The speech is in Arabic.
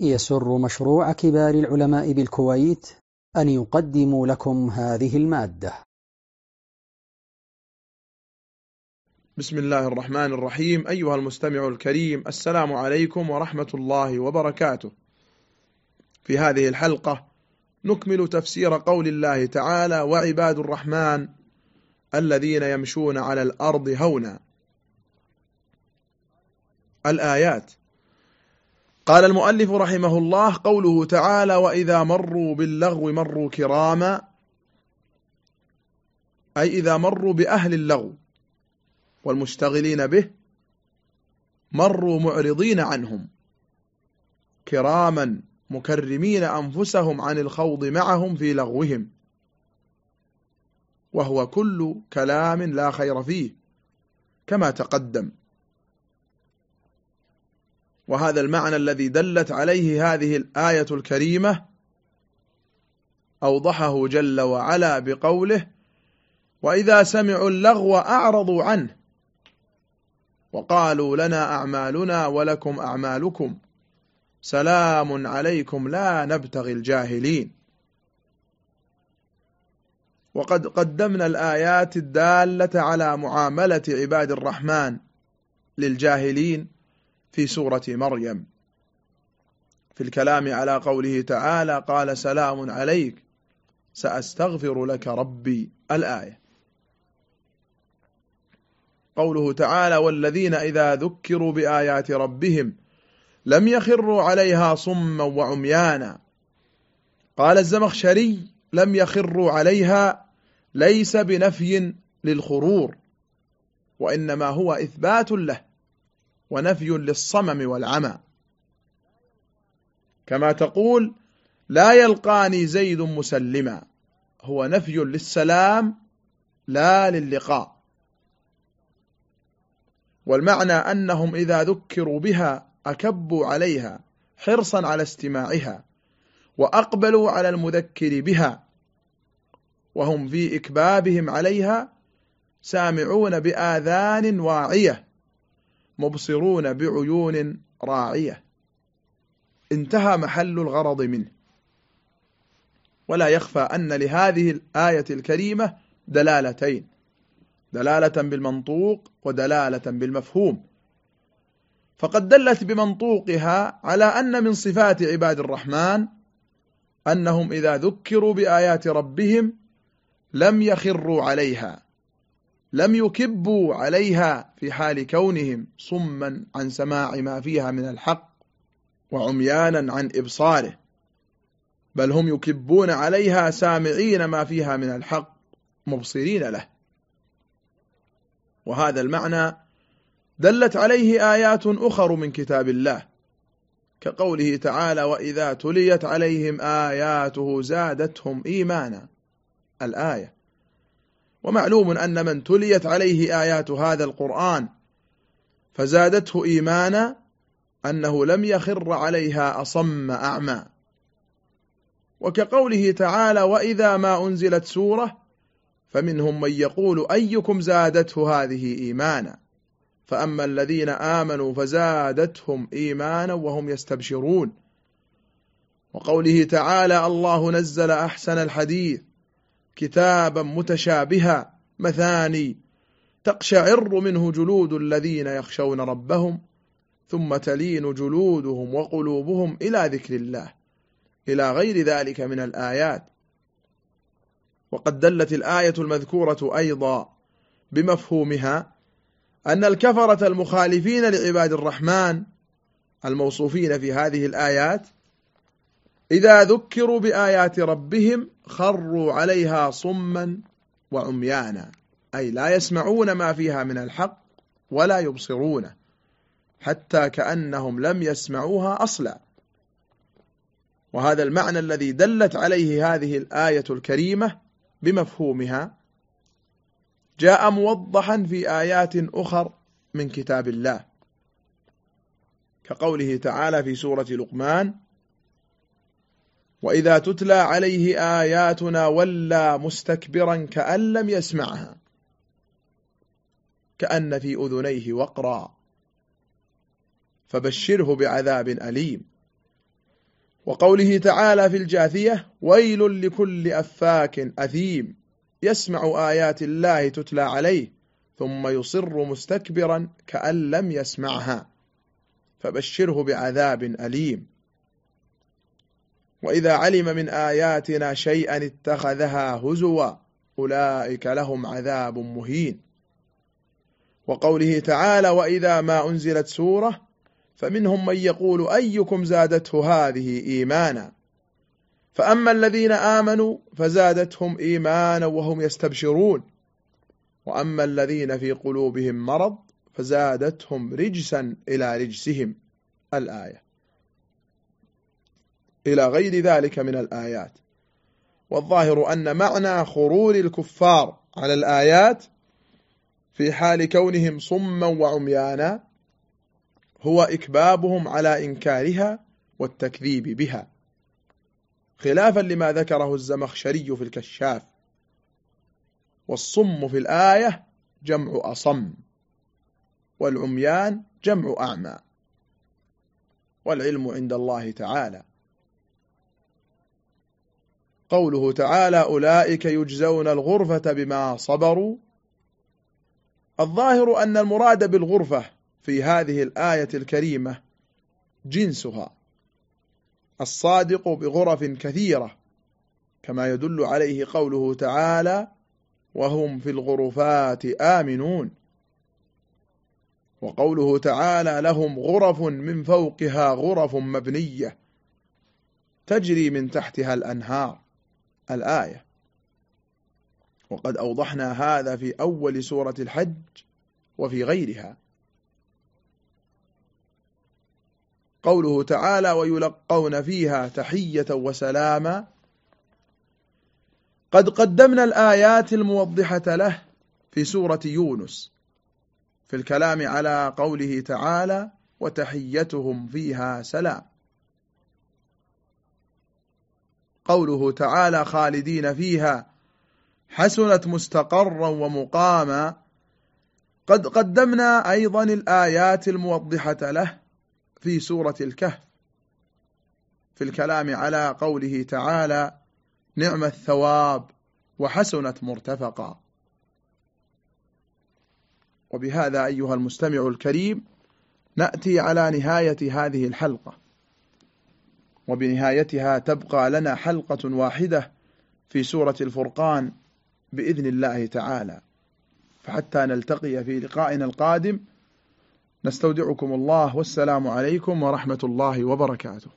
يسر مشروع كبار العلماء بالكويت أن يقدم لكم هذه المادة. بسم الله الرحمن الرحيم. أيها المستمع الكريم السلام عليكم ورحمة الله وبركاته. في هذه الحلقة نكمل تفسير قول الله تعالى وعباد الرحمن الذين يمشون على الأرض هونا الآيات قال المؤلف رحمه الله قوله تعالى وإذا مروا باللغو مروا كراما. أي إذا مروا بأهل اللغو والمشتغلين به مروا معرضين عنهم كراما مكرمين أنفسهم عن الخوض معهم في لغوهم وهو كل كلام لا خير فيه كما تقدم. وهذا المعنى الذي دلت عليه هذه الآية الكريمة أوضحه جل وعلا بقوله وإذا سمعوا اللغو أعرضوا عنه وقالوا لنا أعمالنا ولكم أعمالكم سلام عليكم لا نبتغي الجاهلين. وقد قدمنا الآيات الدالة على معاملة عباد الرحمن للجاهلين في سورة مريم. في الكلام على قوله تعالى قال سلام عليك سأستغفر لك ربي. الآية. قوله تعالى والذين إذا ذكروا بآيات ربهم لم يخروا عليها صما وعميانا. قال الزمخشري لم يخروا عليها ليس بنفي للخرور وإنما هو إثبات له. ونفي للصمم والعمى. كما تقول لا يلقاني زيد مسلما. هو نفي للسلام لا للقاء. والمعنى أنهم إذا ذكروا بها أكبوا عليها حرصا على استماعها وأقبلوا على المذكر بها. وهم في إكبابهم عليها سامعون بآذان واعية. مبصرون بعيون راعية. انتهى محل الغرض منه. ولا يخفى أن لهذه الآية الكريمة دلالتين. دلالة بالمنطوق ودلالة بالمفهوم. فقد دلت بمنطوقها على أن من صفات عباد الرحمن أنهم إذا ذكروا بآيات ربهم لم يخروا عليها. لم يكبوا عليها في حال كونهم صما عن سماع ما فيها من الحق وعميانا عن إبصاره. بل هم يكبون عليها سامعين ما فيها من الحق مبصرين له. وهذا المعنى دلت عليه آيات أخر من كتاب الله كقوله تعالى وإذا تليت عليهم آياته زادتهم إيمانا. الآية. ومعلوم أن من تليت عليه آيات هذا القرآن فزادته إيمانا أنه لم يخر عليها أصم أعمى. وكقوله تعالى وإذا ما أنزلت سورة فمنهم من يقول أيكم زادته هذه إيمانا؟ فأما الذين آمنوا فزادتهم إيمانا وهم يستبشرون. وقوله تعالى الله نزل أحسن الحديث كتابا متشابها مثاني تقشعر منه جلود الذين يخشون ربهم ثم تلين جلودهم وقلوبهم إلى ذكر الله إلى غير ذلك من الآيات. وقد دلت الآية المذكورة أيضا بمفهومها أن الكفرة المخالفين لعباد الرحمن الموصوفين في هذه الآيات إذا ذكروا بآيات ربهم خروا عليها صما وعميانا. أي لا يسمعون ما فيها من الحق ولا يبصرونه حتى كأنهم لم يسمعوها أصلا. وهذا المعنى الذي دلت عليه هذه الآية الكريمة بمفهومها جاء موضحا في آيات أخر من كتاب الله كقوله تعالى في سورة لقمان وإذا تتلى عليه آياتنا ولى مستكبرا كأن لم يسمعها كأن في أذنيه وقرا فبشره بعذاب أليم. وقوله تعالى في الجاثية ويل لكل أفاك أثيم يسمع آيات الله تتلى عليه ثم يصر مستكبرا كأن لم يسمعها فبشره بعذاب أليم. وإذا علم من آياتنا شيئا اتخذها هزوا أولئك لهم عذاب مهين. وقوله تعالى وإذا ما أنزلت سورة فمنهم من يقول أيكم زادته هذه إيمانا؟ فأما الذين آمنوا فزادتهم إيمانا وهم يستبشرون. وأما الذين في قلوبهم مرض فزادتهم رجسا إلى رجسهم. الآية. إلى غير ذلك من الآيات. والظاهر أن معنى خرور الكفار على الآيات في حال كونهم صما وعميانا هو إكبابهم على إنكارها والتكذيب بها. خلافا لما ذكره الزمخشري في الكشاف. والصم في الآية جمع أصم والعميان جمع أعمى. والعلم عند الله تعالى. قوله تعالى أولئك يجزون الغرفة بما صبروا. الظاهر أن المراد بالغرفة في هذه الآية الكريمة جنسها. الصادق بغرف كثيرة كما يدل عليه قوله تعالى وهم في الغرفات آمنون وقوله تعالى لهم غرف من فوقها غرف مبنية تجري من تحتها الأنهار الآية. وقد أوضحنا هذا في أول سورة الحج وفي غيرها. قوله تعالى ويلقون فيها تحية وسلاما قد قدمنا الآيات الموضحة له في سورة يونس في الكلام على قوله تعالى وتحيتهم فيها سلام قوله تعالى خالدين فيها حسنت مستقرا ومقاما. قد قدمنا أيضا الآيات الموضحة له في سورة الكهف في الكلام على قوله تعالى نعم الثواب وحسنت مرتفقا. وبهذا أيها المستمع الكريم نأتي على نهاية هذه الحلقة. وبنهايتها تبقى لنا حلقة واحدة في سورة الفرقان بإذن الله تعالى. فحتى نلتقي في لقائنا القادم نستودعكم الله والسلام عليكم ورحمة الله وبركاته.